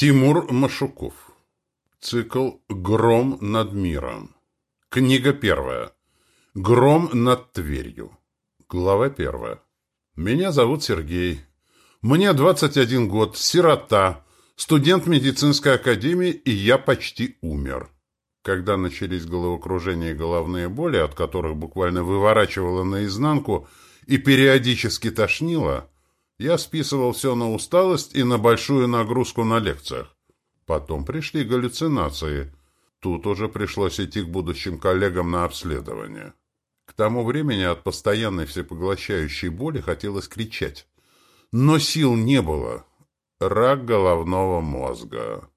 Тимур Машуков. Цикл «Гром над миром». Книга первая. «Гром над Тверью». Глава первая. Меня зовут Сергей. Мне 21 год, сирота, студент медицинской академии, и я почти умер. Когда начались головокружение и головные боли, от которых буквально выворачивало наизнанку и периодически тошнило, я списывал все на усталость и на большую нагрузку на лекциях. Потом пришли галлюцинации. Тут уже пришлось идти к будущим коллегам на обследование. К тому времени от постоянной всепоглощающей боли хотелось кричать. Но сил не было. Рак головного мозга.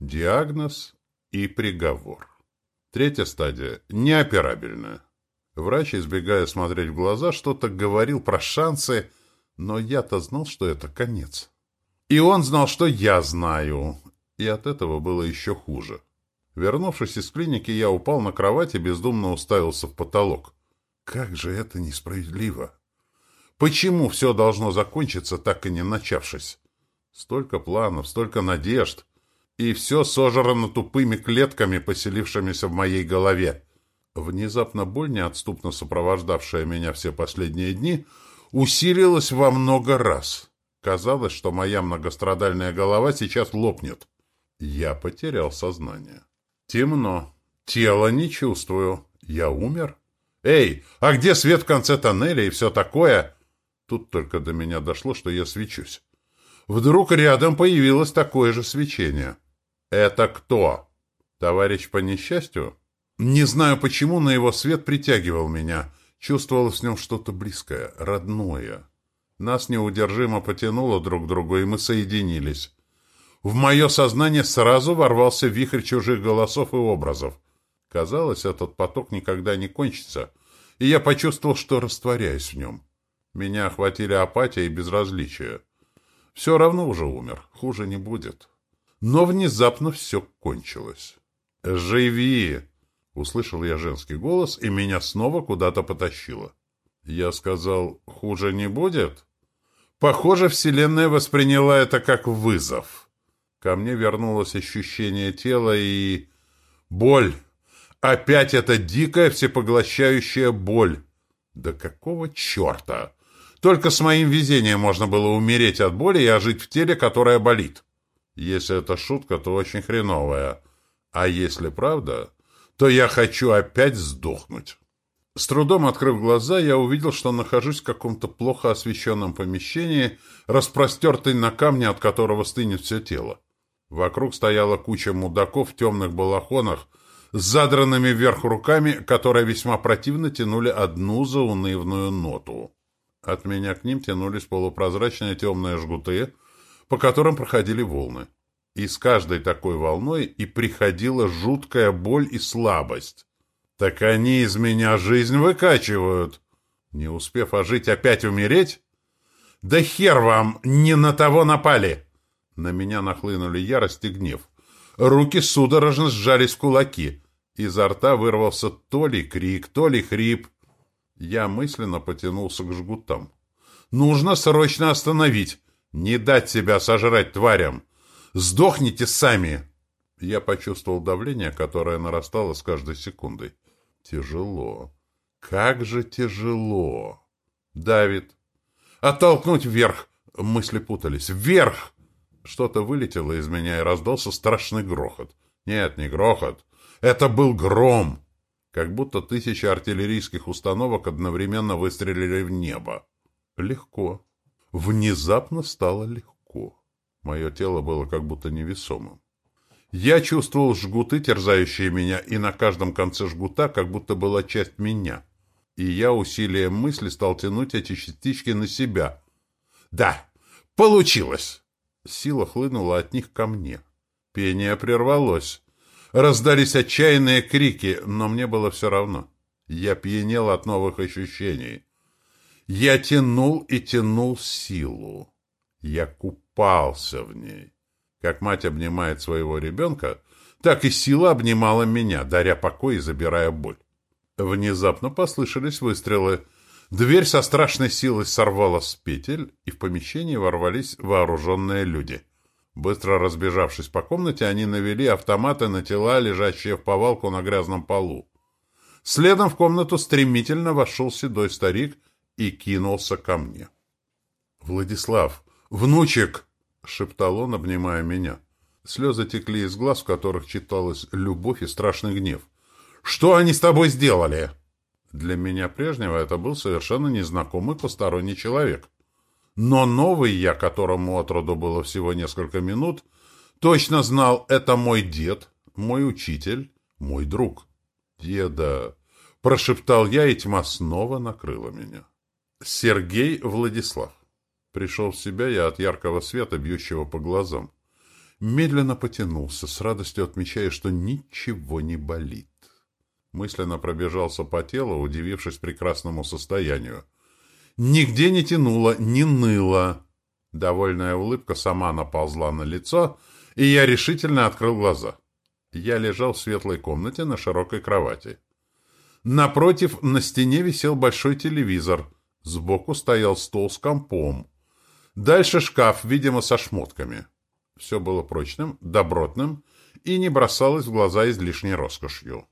Диагноз и приговор. Третья стадия – неоперабельная. Врач, избегая смотреть в глаза, что-то говорил про шансы – но я-то знал, что это конец. И он знал, что я знаю. И от этого было еще хуже. Вернувшись из клиники, я упал на кровать и бездумно уставился в потолок. Как же это несправедливо! Почему все должно закончиться, так и не начавшись? Столько планов, столько надежд, и все сожрано тупыми клетками, поселившимися в моей голове. Внезапно боль, неотступно сопровождавшая меня все последние дни, — усилилось во много раз. Казалось, что моя многострадальная голова сейчас лопнет. Я потерял сознание. Темно. Тело не чувствую. Я умер? Эй, а где свет в конце тоннеля и все такое? Тут только до меня дошло, что я свечусь. Вдруг рядом появилось такое же свечение. Это кто? Товарищ по несчастью? Не знаю почему, но его свет притягивал меня — Чувствовалось в нем что-то близкое, родное. Нас неудержимо потянуло друг к другу, и мы соединились. В мое сознание сразу ворвался вихрь чужих голосов и образов. Казалось, этот поток никогда не кончится, и я почувствовал, что растворяюсь в нем. Меня охватили апатия и безразличие. Все равно уже умер, хуже не будет. Но внезапно все кончилось. «Живи!» Услышал я женский голос, и меня снова куда-то потащило. Я сказал, хуже не будет? Похоже, Вселенная восприняла это как вызов. Ко мне вернулось ощущение тела и... Боль. Опять эта дикая всепоглощающая боль. Да какого черта? Только с моим везением можно было умереть от боли и ожить в теле, которое болит. Если это шутка, то очень хреновая. А если правда, то я хочу опять сдохнуть. С трудом открыв глаза, я увидел, что нахожусь в каком-то плохо освещенном помещении, распростертый на камне, от которого стынет все тело. Вокруг стояла куча мудаков в темных балахонах с задранными вверх руками, которые весьма противно тянули одну заунывную ноту. От меня к ним тянулись полупрозрачные темные жгуты, по которым проходили волны. И с каждой такой волной и приходила жуткая боль и слабость. Так они из меня жизнь выкачивают. Не успев ожить, опять умереть? Да хер вам, не на того напали! На меня нахлынули ярость и гнев. Руки судорожно сжались в кулаки. Изо рта вырвался то ли крик, то ли хрип. Я мысленно потянулся к жгутам. Нужно срочно остановить, не дать себя сожрать тварям. Сдохните сами!» Я почувствовал давление, которое нарастало с каждой секундой. Тяжело. Как же тяжело. Давид. Оттолкнуть вверх. Мысли путались. Вверх! Что-то вылетело из меня и раздался страшный грохот. Нет, не грохот. Это был гром. Как будто тысячи артиллерийских установок одновременно выстрелили в небо. Легко. Внезапно стало легко. Мое тело было как будто невесомым. Я чувствовал жгуты, терзающие меня, и на каждом конце жгута как будто была часть меня. И я усилием мысли стал тянуть эти частички на себя. Да, получилось! Сила хлынула от них ко мне. Пение прервалось. Раздались отчаянные крики, но мне было все равно. Я пьянел от новых ощущений. Я тянул и тянул силу. Я купался в ней. Как мать обнимает своего ребенка, так и сила обнимала меня, даря покой и забирая боль. Внезапно послышались выстрелы. Дверь со страшной силой сорвала с петель, и в помещение ворвались вооруженные люди. Быстро разбежавшись по комнате, они навели автоматы на тела, лежащие в повалку на грязном полу. Следом в комнату стремительно вошел седой старик и кинулся ко мне. «Владислав! Внучек!» — шептал он, обнимая меня. Слезы текли из глаз, в которых читалась любовь и страшный гнев. «Что они с тобой сделали?» Для меня прежнего это был совершенно незнакомый посторонний человек. Но новый я, которому от роду было всего несколько минут, точно знал, это мой дед, мой учитель, мой друг. «Деда!» — прошептал я, и тьма снова накрыла меня. Сергей Владислав. Пришел в себя я от яркого света, бьющего по глазам. Медленно потянулся, с радостью отмечая, что ничего не болит. Мысленно пробежался по телу, удивившись прекрасному состоянию. Нигде не тянуло, не ныло. Довольная улыбка сама наползла на лицо, и я решительно открыл глаза. Я лежал в светлой комнате на широкой кровати. Напротив на стене висел большой телевизор. Сбоку стоял стол с компом. Дальше шкаф, видимо, со шмотками. Все было прочным, добротным и не бросалось в глаза излишней роскошью.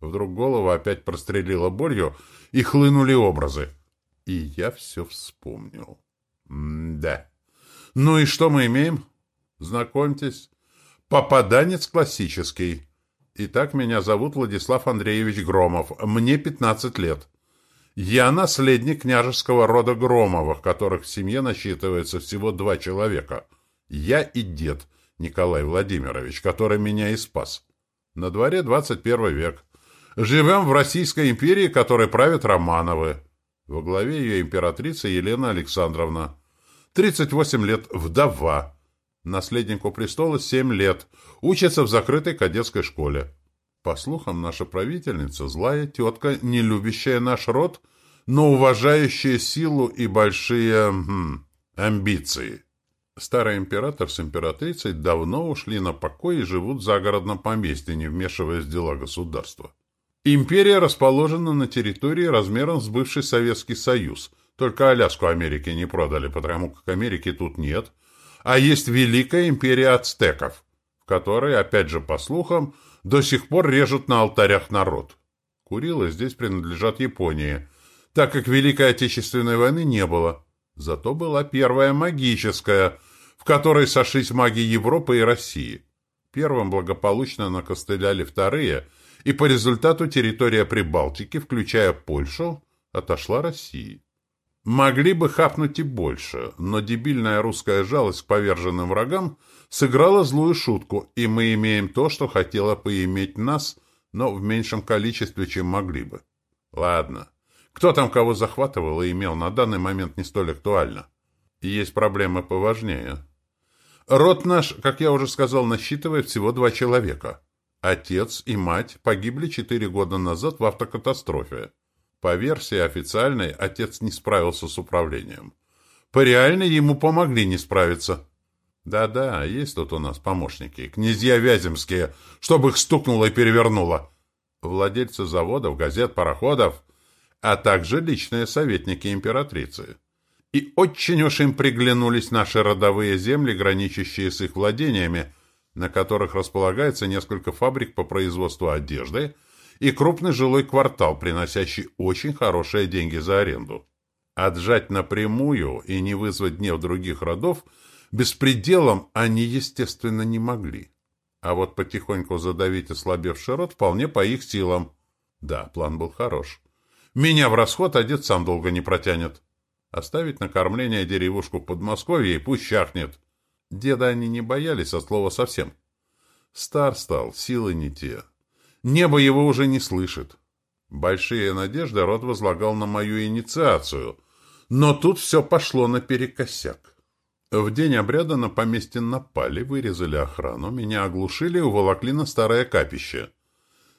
Вдруг голову опять прострелило болью, и хлынули образы. И я все вспомнил. М-да. Ну и что мы имеем? Знакомьтесь. Попаданец классический. Итак, меня зовут Владислав Андреевич Громов. Мне 15 лет. Я наследник княжеского рода Громовых, которых в семье насчитывается всего два человека. Я и дед Николай Владимирович, который меня и спас. На дворе 21 век. Живем в Российской империи, которой правят Романовы. Во главе ее императрица Елена Александровна. 38 лет, вдова. Наследнику престола 7 лет. Учится в закрытой кадетской школе. По слухам, наша правительница – злая тетка, не любящая наш род, но уважающая силу и большие хм, амбиции. Старый император с императрицей давно ушли на покой и живут в загородном поместье, не вмешиваясь в дела государства. Империя расположена на территории размером с бывший Советский Союз. Только Аляску Америке не продали, потому как Америки тут нет. А есть Великая империя ацтеков, в которой, опять же по слухам, до сих пор режут на алтарях народ. Курилы здесь принадлежат Японии, так как Великой Отечественной войны не было. Зато была первая магическая, в которой сошлись маги Европы и России. Первым благополучно накостыляли вторые – и по результату территория Прибалтики, включая Польшу, отошла России. Могли бы хапнуть и больше, но дебильная русская жалость к поверженным врагам сыграла злую шутку, и мы имеем то, что хотела поиметь нас, но в меньшем количестве, чем могли бы. Ладно. Кто там кого захватывал и имел, на данный момент не столь актуально. Есть проблемы поважнее. Род наш, как я уже сказал, насчитывает всего два человека. Отец и мать погибли четыре года назад в автокатастрофе. По версии официальной, отец не справился с управлением. По реальной ему помогли не справиться. Да-да, есть тут у нас помощники, князья Вяземские, чтобы их стукнуло и перевернуло. Владельцы заводов, газет, пароходов, а также личные советники императрицы. И очень уж им приглянулись наши родовые земли, граничащие с их владениями, на которых располагается несколько фабрик по производству одежды и крупный жилой квартал, приносящий очень хорошие деньги за аренду. Отжать напрямую и не вызвать гнев других родов беспределом они, естественно, не могли. А вот потихоньку задавить ослабевший род вполне по их силам. Да, план был хорош. Меня в расход, а дед сам долго не протянет. Оставить на кормление деревушку в Подмосковье и пусть чахнет. Деда они не боялись от слова совсем. Стар стал, силы не те. Небо его уже не слышит. Большие надежды род возлагал на мою инициацию, но тут все пошло наперекосяк. В день обряда на поместье напали, вырезали охрану, меня оглушили и уволокли на старое капище.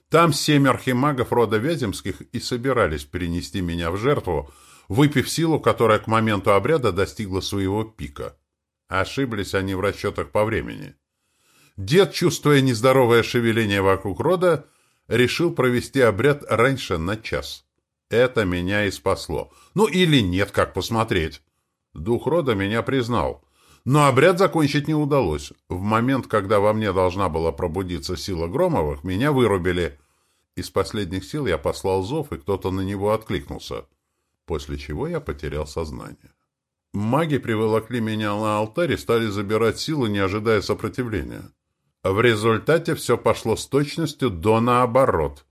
Там семь архимагов рода Вяземских и собирались перенести меня в жертву, выпив силу, которая к моменту обряда достигла своего пика. Ошиблись они в расчетах по времени. Дед, чувствуя нездоровое шевеление вокруг рода, решил провести обряд раньше на час. Это меня и спасло. Ну или нет, как посмотреть. Дух рода меня признал. Но обряд закончить не удалось. В момент, когда во мне должна была пробудиться сила Громовых, меня вырубили. Из последних сил я послал зов, и кто-то на него откликнулся. После чего я потерял сознание. Маги приволокли меня на алтарь и стали забирать силу, не ожидая сопротивления. В результате все пошло с точностью до наоборот.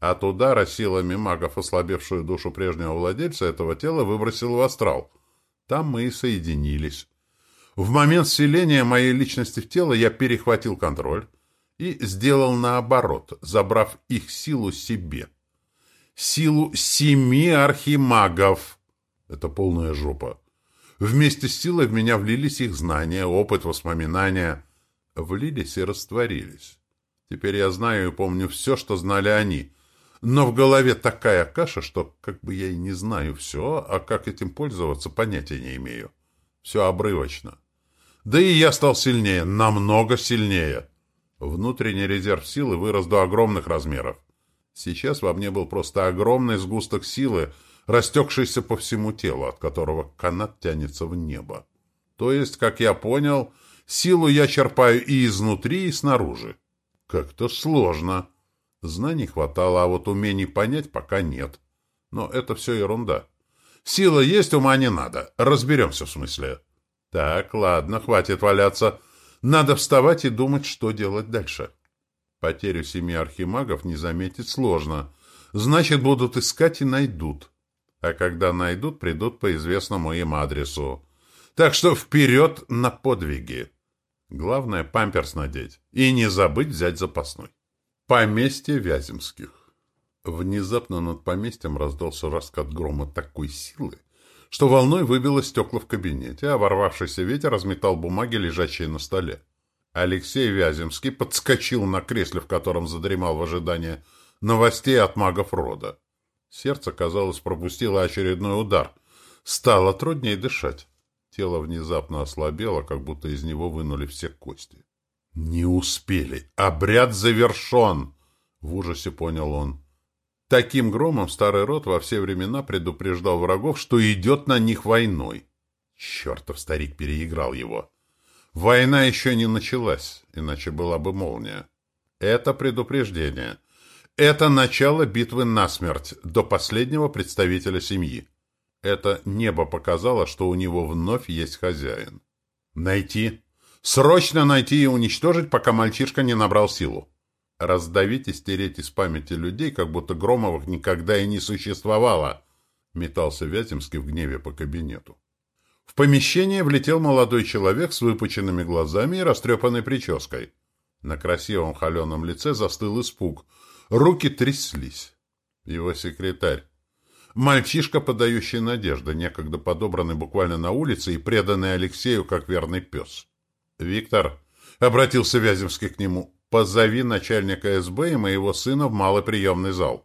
От удара силами магов ослабевшую душу прежнего владельца этого тела выбросил в астрал. Там мы и соединились. В момент вселения моей личности в тело я перехватил контроль и сделал наоборот, забрав их силу себе. Силу семи архимагов. Это полная жопа. Вместе с силой в меня влились их знания, опыт, воспоминания. Влились и растворились. Теперь я знаю и помню все, что знали они. Но в голове такая каша, что как бы я и не знаю все, а как этим пользоваться, понятия не имею. Все обрывочно. Да и я стал сильнее, намного сильнее. Внутренний резерв силы вырос до огромных размеров. Сейчас во мне был просто огромный сгусток силы, растекшийся по всему телу, от которого канат тянется в небо. То есть, как я понял, силу я черпаю и изнутри, и снаружи. Как-то сложно. Знаний хватало, а вот умений понять пока нет. Но это все ерунда. Сила есть, ума не надо. Разберемся в смысле. Так, ладно, хватит валяться. Надо вставать и думать, что делать дальше. Потерю семи архимагов не заметить сложно. Значит, будут искать и найдут. А когда найдут, придут по известному им адресу. Так что вперед на подвиги. Главное, памперс надеть. И не забыть взять запасной. Поместье Вяземских. Внезапно над поместьем раздался раскат грома такой силы, что волной выбило стекла в кабинете, а ворвавшийся ветер разметал бумаги, лежащие на столе. Алексей Вяземский подскочил на кресле, в котором задремал в ожидании новостей от магов рода. Сердце, казалось, пропустило очередной удар. Стало труднее дышать. Тело внезапно ослабело, как будто из него вынули все кости. «Не успели! Обряд завершен!» — в ужасе понял он. Таким громом старый род во все времена предупреждал врагов, что идет на них войной. Чертов старик переиграл его. Война еще не началась, иначе была бы молния. Это предупреждение. Это начало битвы насмерть, до последнего представителя семьи. Это небо показало, что у него вновь есть хозяин. Найти. Срочно найти и уничтожить, пока мальчишка не набрал силу раздавить и стереть из памяти людей, как будто Громовых никогда и не существовало, метался Вяземский в гневе по кабинету. В помещение влетел молодой человек с выпученными глазами и растрепанной прической. На красивом холеном лице застыл испуг. Руки тряслись. Его секретарь. Мальчишка, подающий надежды, некогда подобранный буквально на улице и преданный Алексею как верный пес. «Виктор», — обратился Вяземский к нему, Позови начальника СБ и моего сына в малый приемный зал.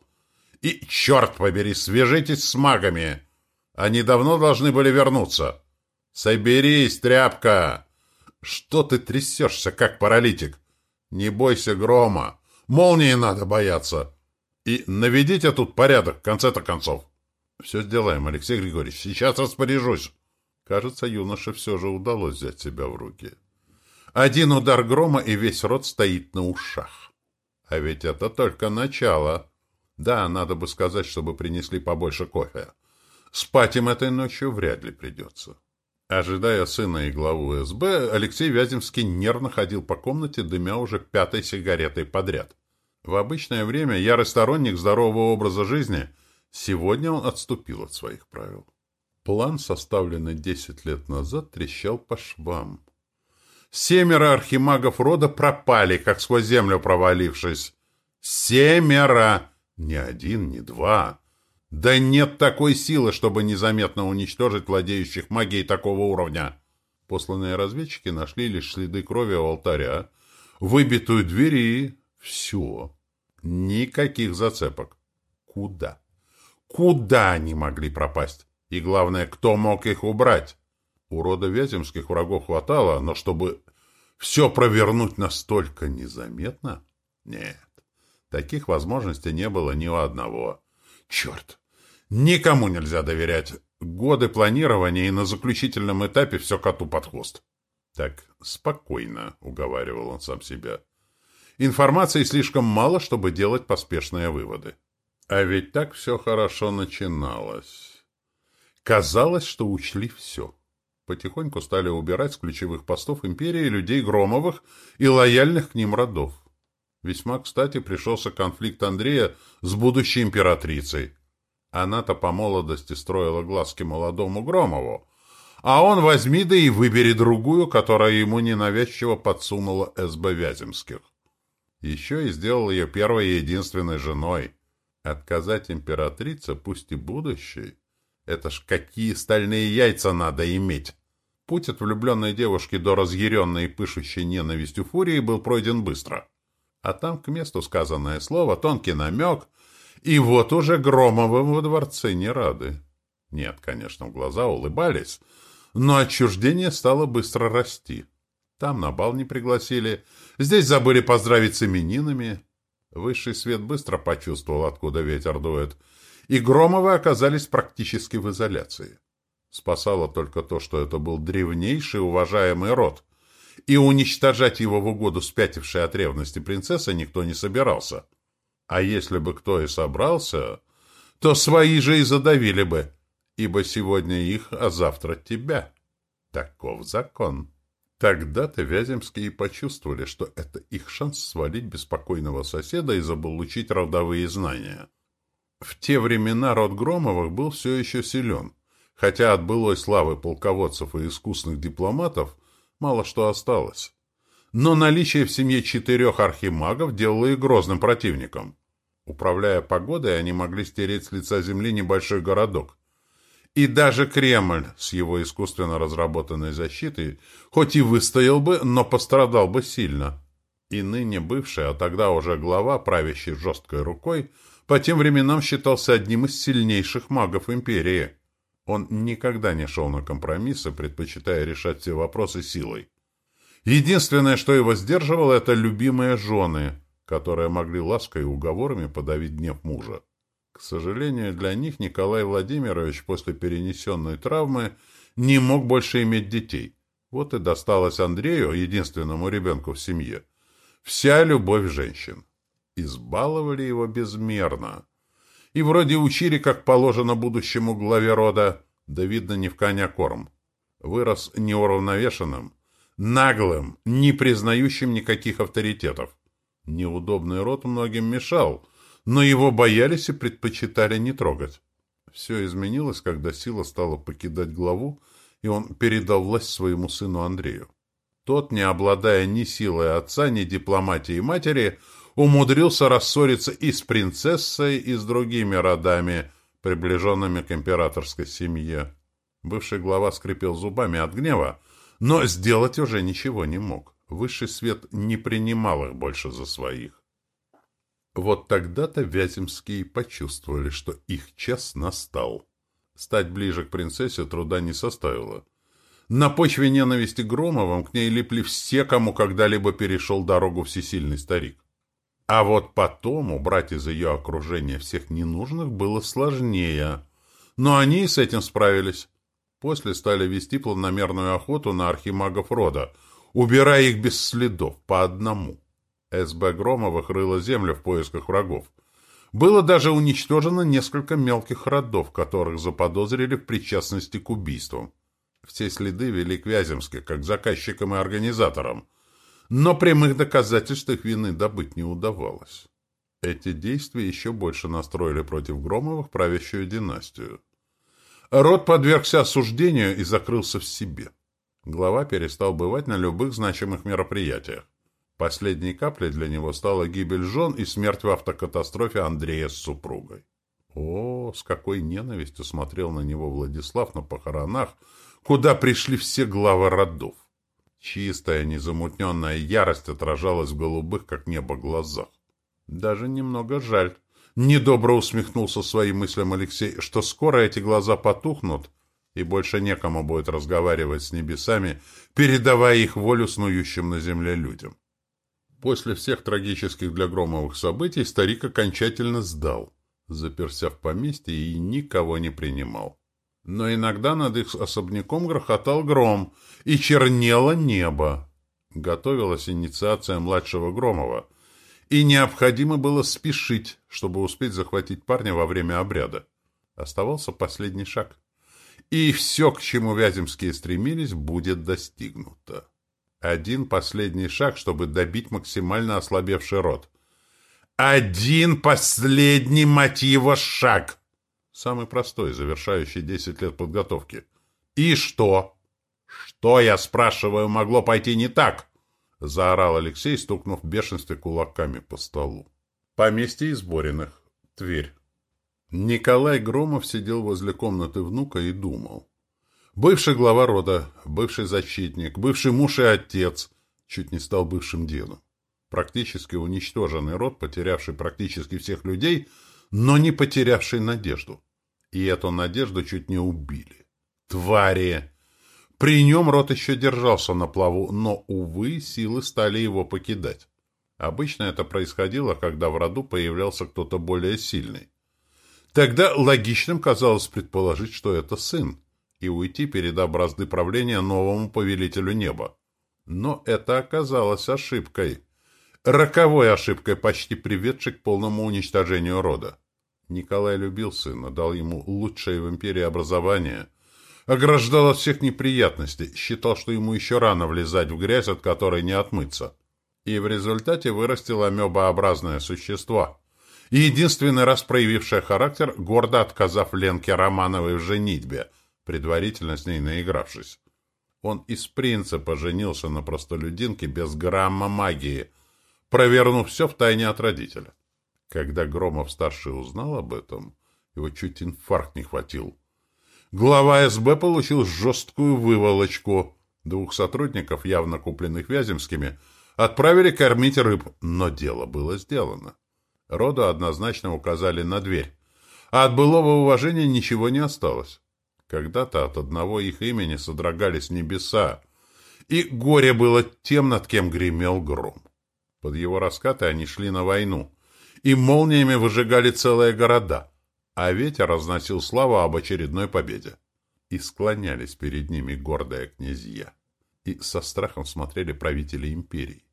И, черт побери, свяжитесь с магами. Они давно должны были вернуться. Соберись, тряпка. Что ты трясешься, как паралитик? Не бойся грома. Молнии надо бояться. И наведите тут порядок, в конце-то концов. Все сделаем, Алексей Григорьевич. Сейчас распоряжусь. Кажется, юноше все же удалось взять себя в руки. Один удар грома, и весь рот стоит на ушах. А ведь это только начало. Да, надо бы сказать, чтобы принесли побольше кофе. Спать им этой ночью вряд ли придется. Ожидая сына и главу СБ, Алексей Вяземский нервно ходил по комнате, дымя уже пятой сигаретой подряд. В обычное время ярый сторонник здорового образа жизни, сегодня он отступил от своих правил. План, составленный десять лет назад, трещал по швам. Семеро архимагов рода пропали, как сквозь землю провалившись. Семеро! Ни один, ни два. Да нет такой силы, чтобы незаметно уничтожить владеющих магией такого уровня. Посланные разведчики нашли лишь следы крови у алтаря, выбитую дверь и... все. Никаких зацепок. Куда? Куда они могли пропасть? И главное, кто мог их убрать? У рода Вяземских врагов хватало, но чтобы все провернуть настолько незаметно? Нет, таких возможностей не было ни у одного. Черт! Никому нельзя доверять. Годы планирования и на заключительном этапе все коту под хвост. Так, спокойно, уговаривал он сам себя. Информации слишком мало, чтобы делать поспешные выводы. А ведь так все хорошо начиналось. Казалось, что учли все. Потихоньку стали убирать с ключевых постов империи людей Громовых и лояльных к ним родов. Весьма кстати пришелся конфликт Андрея с будущей императрицей. Она-то по молодости строила глазки молодому Громову, а он возьми да и выбери другую, которая ему ненавязчиво подсунула СБ Вяземских. Еще и сделал ее первой и единственной женой. Отказать императрице, пусть и будущей, это ж какие стальные яйца надо иметь! Путь от влюбленной девушки до разъяренной и пышущей ненавистью фурии был пройден быстро. А там к месту сказанное слово, тонкий намек, и вот уже Громовым во дворце не рады. Нет, конечно, в глаза улыбались, но отчуждение стало быстро расти. Там на бал не пригласили, здесь забыли поздравить с именинами. Высший свет быстро почувствовал, откуда ветер дует, и Громовы оказались практически в изоляции. Спасало только то, что это был древнейший уважаемый род, и уничтожать его в угоду спятившей от ревности принцессы никто не собирался. А если бы кто и собрался, то свои же и задавили бы, ибо сегодня их, а завтра тебя. Таков закон. Тогда-то Вяземские почувствовали, что это их шанс свалить беспокойного соседа и заполучить родовые знания. В те времена род Громовых был все еще силен, хотя от былой славы полководцев и искусных дипломатов мало что осталось. Но наличие в семье четырех архимагов делало их грозным противником. Управляя погодой, они могли стереть с лица земли небольшой городок. И даже Кремль с его искусственно разработанной защитой, хоть и выстоял бы, но пострадал бы сильно. И ныне бывший, а тогда уже глава, правящий жесткой рукой, по тем временам считался одним из сильнейших магов империи. Он никогда не шел на компромиссы, предпочитая решать все вопросы силой. Единственное, что его сдерживало, это любимые жены, которые могли лаской и уговорами подавить гнев мужа. К сожалению, для них Николай Владимирович после перенесенной травмы не мог больше иметь детей. Вот и досталось Андрею, единственному ребенку в семье, вся любовь женщин. Избаловали его безмерно. И вроде учили, как положено будущему главе рода, да видно не в коня корм. Вырос неуравновешенным, наглым, не признающим никаких авторитетов. Неудобный род многим мешал, но его боялись и предпочитали не трогать. Все изменилось, когда сила стала покидать главу, и он передал власть своему сыну Андрею. Тот, не обладая ни силой отца, ни дипломатией матери, умудрился рассориться и с принцессой, и с другими родами, приближенными к императорской семье. Бывший глава скрипел зубами от гнева, но сделать уже ничего не мог. Высший свет не принимал их больше за своих. Вот тогда-то Вяземские почувствовали, что их час настал. Стать ближе к принцессе труда не составило. На почве ненависти Громовым к ней липли все, кому когда-либо перешел дорогу всесильный старик. А вот потом убрать из ее окружения всех ненужных было сложнее. Но они с этим справились. После стали вести планомерную охоту на архимагов рода, убирая их без следов, по одному. СБ Громовых рыло землю в поисках врагов. Было даже уничтожено несколько мелких родов, которых заподозрили в причастности к убийствам. Все следы вели к Вяземске, как заказчикам и организаторам – но прямых доказательств их вины добыть не удавалось. Эти действия еще больше настроили против Громовых правящую династию. Род подвергся осуждению и закрылся в себе. Глава перестал бывать на любых значимых мероприятиях. Последней каплей для него стала гибель жен и смерть в автокатастрофе Андрея с супругой. О, с какой ненавистью смотрел на него Владислав на похоронах, куда пришли все главы родов. Чистая, незамутненная ярость отражалась в голубых, как небо, глазах. Даже немного жаль. Недобро усмехнулся своим мыслям Алексей, что скоро эти глаза потухнут, и больше некому будет разговаривать с небесами, передавая их волю снующим на земле людям. После всех трагических для Громовых событий старик окончательно сдал, заперся в поместье и никого не принимал. Но иногда над их особняком грохотал гром, и чернело небо. Готовилась инициация младшего Громова, и необходимо было спешить, чтобы успеть захватить парня во время обряда. Оставался последний шаг. И все, к чему Вяземские стремились, будет достигнуто. Один последний шаг, чтобы добить максимально ослабевший рот. Один последний мотива шаг! Самый простой, завершающий десять лет подготовки. И что? Что, я спрашиваю, могло пойти не так? Заорал Алексей, стукнув в бешенстве кулаками по столу. Поместье Избориных. Тверь. Николай Громов сидел возле комнаты внука и думал. Бывший глава рода, бывший защитник, бывший муж и отец, чуть не стал бывшим дедом. Практически уничтоженный род, потерявший практически всех людей, но не потерявший надежду. И эту надежду чуть не убили. Твари! При нем род еще держался на плаву, но, увы, силы стали его покидать. Обычно это происходило, когда в роду появлялся кто-то более сильный. Тогда логичным казалось предположить, что это сын, и уйти, передав бразды правления новому повелителю неба. Но это оказалось ошибкой. Роковой ошибкой, почти приведшей к полному уничтожению рода. Николай любил сына, дал ему лучшее в империи образование, ограждал от всех неприятностей, считал, что ему еще рано влезать в грязь, от которой не отмыться. И в результате вырастил амебообразное существо, и единственный раз проявившая характер, гордо отказав Ленке Романовой в женитьбе, предварительно с ней наигравшись. Он из принципа женился на простолюдинке без грамма магии, провернув все в тайне от родителя. Когда Громов-старший узнал об этом, его чуть инфаркт не хватил. Глава СБ получил жесткую выволочку. Двух сотрудников, явно купленных Вяземскими, отправили кормить рыб, но дело было сделано. Роду однозначно указали на дверь. А от былого уважения ничего не осталось. Когда-то от одного их имени содрогались небеса, и горе было тем, над кем гремел гром. Под его раскаты они шли на войну, и молниями выжигали целые города, а ветер разносил славу об очередной победе. И склонялись перед ними гордые князья, и со страхом смотрели правители империи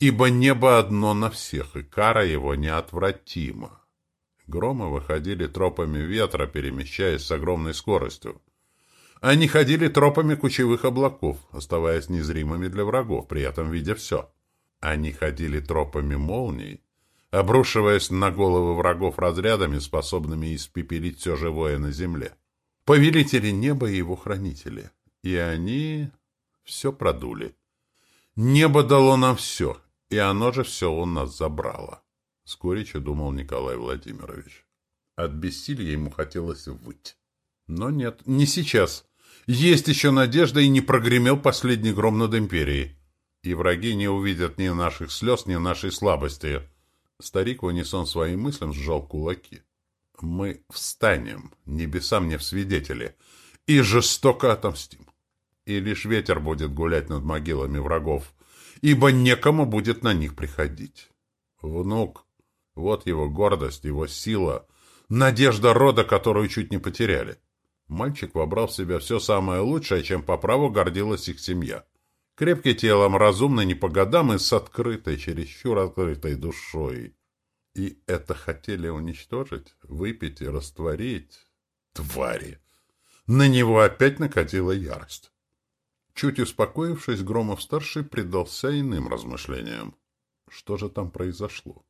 ибо небо одно на всех, и кара его неотвратима. Громы выходили тропами ветра, перемещаясь с огромной скоростью. Они ходили тропами кучевых облаков, оставаясь незримыми для врагов, при этом видя все. Они ходили тропами молний, обрушиваясь на головы врагов разрядами, способными испепелить все живое на земле. Повелители неба и его хранители. И они все продули. Небо дало нам все, и оно же все у нас забрало. С думал Николай Владимирович. От бессилия ему хотелось выть. Но нет, не сейчас. Есть еще надежда, и не прогремел последний гром над империей. И враги не увидят ни наших слез, ни нашей слабости. Старик в унисон своим мыслям сжал кулаки. Мы встанем, небеса мне в свидетели, и жестоко отомстим. И лишь ветер будет гулять над могилами врагов, ибо некому будет на них приходить. Внук, вот его гордость, его сила, надежда рода, которую чуть не потеряли. Мальчик вобрал в себя все самое лучшее, чем по праву гордилась их семья. Крепкий телом, разумный не по годам и с открытой, чересчур открытой душой. И это хотели уничтожить, выпить и растворить. Твари! На него опять накатила ярость. Чуть успокоившись, Громов-старший предался иным размышлениям. Что же там произошло?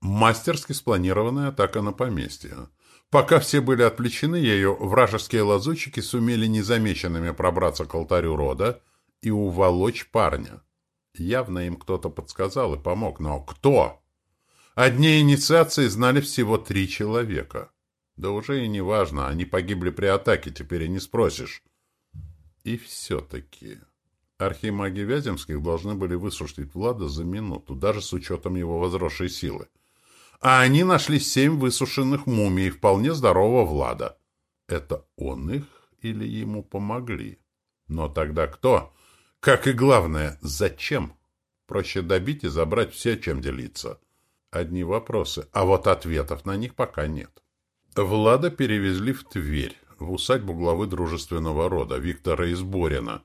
Мастерски спланированная атака на поместье. Пока все были отвлечены ею, вражеские лазутчики сумели незамеченными пробраться к алтарю рода и уволочь парня. Явно им кто-то подсказал и помог, но кто? Одни инициации знали всего три человека. Да уже и не важно, они погибли при атаке, теперь и не спросишь. И все-таки... Архимаги Вяземских должны были высушить Влада за минуту, даже с учетом его возросшей силы. А они нашли семь высушенных мумий вполне здорового Влада. Это он их или ему помогли? Но тогда кто? Как и главное, зачем? Проще добить и забрать все, чем делиться. Одни вопросы, а вот ответов на них пока нет. Влада перевезли в Тверь, в усадьбу главы дружественного рода Виктора Изборина,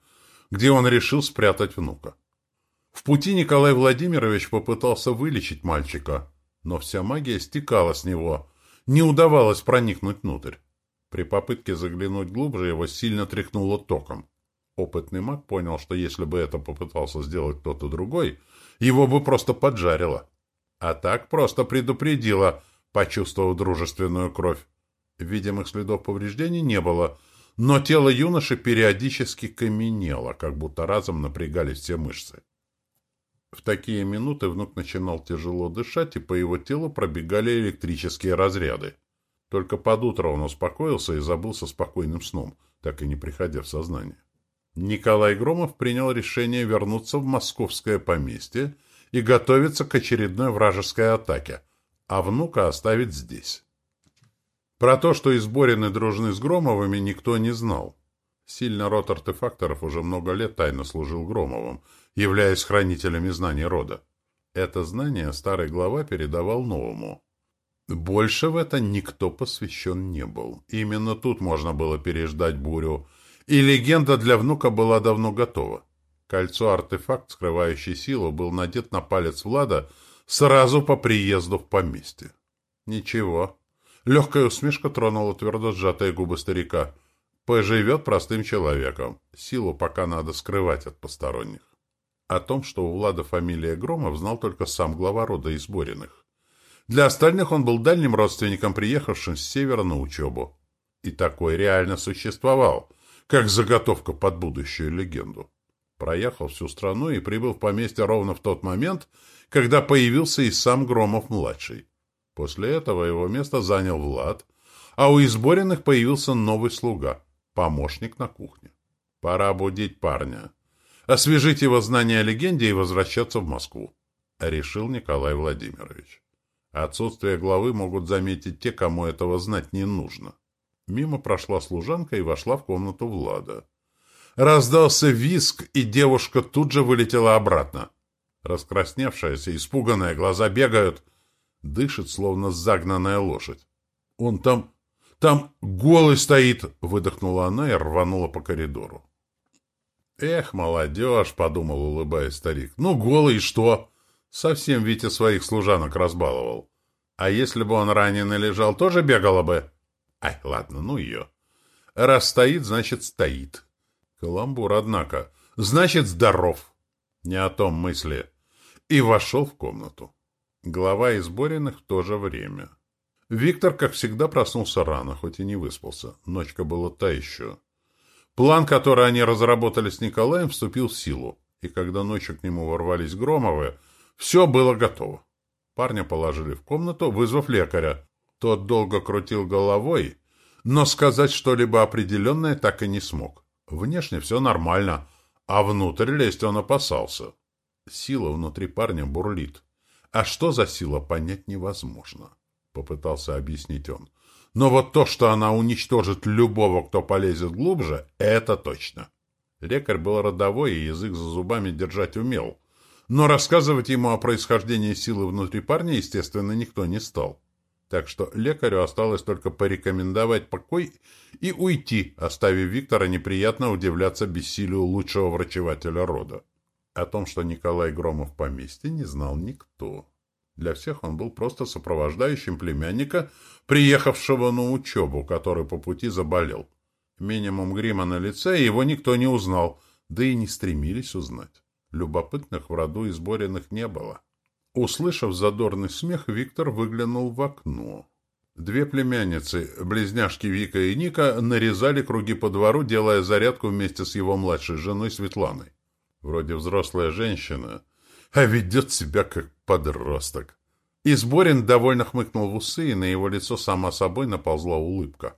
где он решил спрятать внука. В пути Николай Владимирович попытался вылечить мальчика, но вся магия стекала с него, не удавалось проникнуть внутрь. При попытке заглянуть глубже его сильно тряхнуло током. Опытный маг понял, что если бы это попытался сделать кто-то другой, его бы просто поджарило. А так просто предупредило, почувствовав дружественную кровь. Видимых следов повреждений не было, но тело юноши периодически каменело, как будто разом напрягались все мышцы. В такие минуты внук начинал тяжело дышать, и по его телу пробегали электрические разряды. Только под утро он успокоился и забылся спокойным сном, так и не приходя в сознание. Николай Громов принял решение вернуться в московское поместье и готовиться к очередной вражеской атаке, а внука оставить здесь. Про то, что изборены дружны с Громовыми, никто не знал. Сильно род артефакторов уже много лет тайно служил Громовым, являясь хранителями знаний рода. Это знание старый глава передавал новому. Больше в это никто посвящен не был. Именно тут можно было переждать бурю, и легенда для внука была давно готова. Кольцо-артефакт, скрывающий силу, был надет на палец Влада сразу по приезду в поместье. Ничего. Легкая усмешка тронула твердо сжатые губы старика. Поживет простым человеком. Силу пока надо скрывать от посторонних. О том, что у Влада фамилия Громов, знал только сам глава рода Избориных. Для остальных он был дальним родственником, приехавшим с севера на учебу. И такой реально существовал, как заготовка под будущую легенду. Проехал всю страну и прибыл в поместье ровно в тот момент, когда появился и сам Громов-младший. После этого его место занял Влад, а у Избориных появился новый слуга, помощник на кухне. Пора будить парня освежить его знания о легенде и возвращаться в Москву, решил Николай Владимирович. Отсутствие главы могут заметить те, кому этого знать не нужно. Мимо прошла служанка и вошла в комнату Влада. Раздался виск, и девушка тут же вылетела обратно. Раскрасневшаяся, испуганная, глаза бегают. Дышит, словно загнанная лошадь. «Он там... там голый стоит!» — выдохнула она и рванула по коридору. «Эх, молодежь!» — подумал, улыбаясь старик. «Ну, голый, что?» Совсем Витя своих служанок разбаловал. А если бы он раненый лежал, тоже бегала бы? Ай, ладно, ну ее. Раз стоит, значит, стоит. Каламбур, однако. Значит, здоров. Не о том мысли. И вошел в комнату. Глава изборенных в то же время. Виктор, как всегда, проснулся рано, хоть и не выспался. Ночка была та еще. План, который они разработали с Николаем, вступил в силу, и когда ночью к нему ворвались Громовы, все было готово. Парня положили в комнату, вызвав лекаря. Тот долго крутил головой, но сказать что-либо определенное так и не смог. Внешне все нормально, а внутрь лезть он опасался. Сила внутри парня бурлит. А что за сила, понять невозможно, — попытался объяснить он. Но вот то, что она уничтожит любого, кто полезет глубже, это точно. Лекарь был родовой и язык за зубами держать умел. Но рассказывать ему о происхождении силы внутри парня, естественно, никто не стал. Так что лекарю осталось только порекомендовать покой и уйти, оставив Виктора неприятно удивляться бессилию лучшего врачевателя рода. О том, что Николай Громов в поместье, не знал никто. Для всех он был просто сопровождающим племянника, приехавшего на учебу, который по пути заболел. Минимум грима на лице, его никто не узнал, да и не стремились узнать. Любопытных в роду изборенных не было. Услышав задорный смех, Виктор выглянул в окно. Две племянницы, близняшки Вика и Ника, нарезали круги по двору, делая зарядку вместе с его младшей женой Светланой. Вроде взрослая женщина, а ведет себя как подросток. Изборин довольно хмыкнул в усы, и на его лицо сама собой наползла улыбка.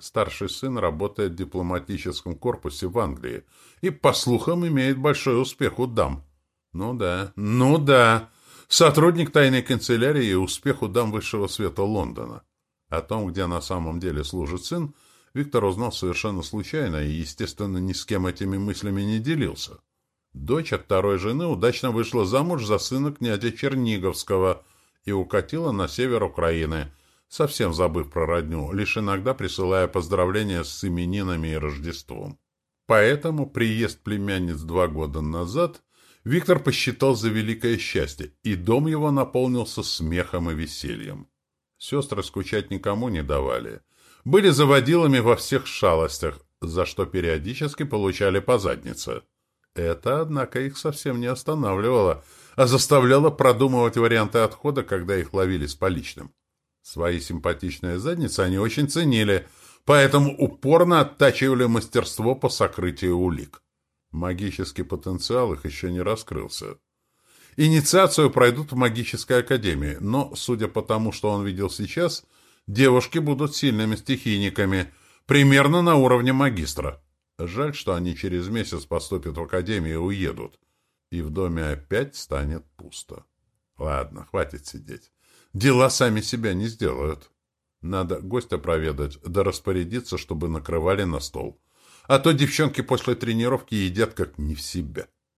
Старший сын работает в дипломатическом корпусе в Англии и, по слухам, имеет большой успех у дам. Ну да, ну да. Сотрудник тайной канцелярии и успех у дам высшего света Лондона. О том, где на самом деле служит сын, Виктор узнал совершенно случайно и, естественно, ни с кем этими мыслями не делился. Дочь от второй жены удачно вышла замуж за сына князя Черниговского и укатила на север Украины. совсем забыв про родню, лишь иногда присылая поздравления с именинами и Рождеством. Поэтому приезд племянниц два года назад Виктор посчитал за великое счастье, и дом его наполнился смехом и весельем. Сестры скучать никому не давали. Были заводилами во всех шалостях, за что периодически получали по заднице. Это, однако, их совсем не останавливало, а заставляло продумывать варианты отхода, когда их ловили с поличным. Свои симпатичные задницы они очень ценили, поэтому упорно оттачивали мастерство по сокрытию улик. Магический потенциал их еще не раскрылся. Инициацию пройдут в магической академии, но, судя по тому, что он видел сейчас, девушки будут сильными стихийниками, примерно на уровне магистра. Жаль, что они через месяц поступят в академию и уедут. И в доме опять станет пусто. Ладно, хватит сидеть. Дела сами себя не сделают. Надо гостя проведать, да распорядиться, чтобы накрывали на стол. А то девчонки после тренировки едят как не в себя.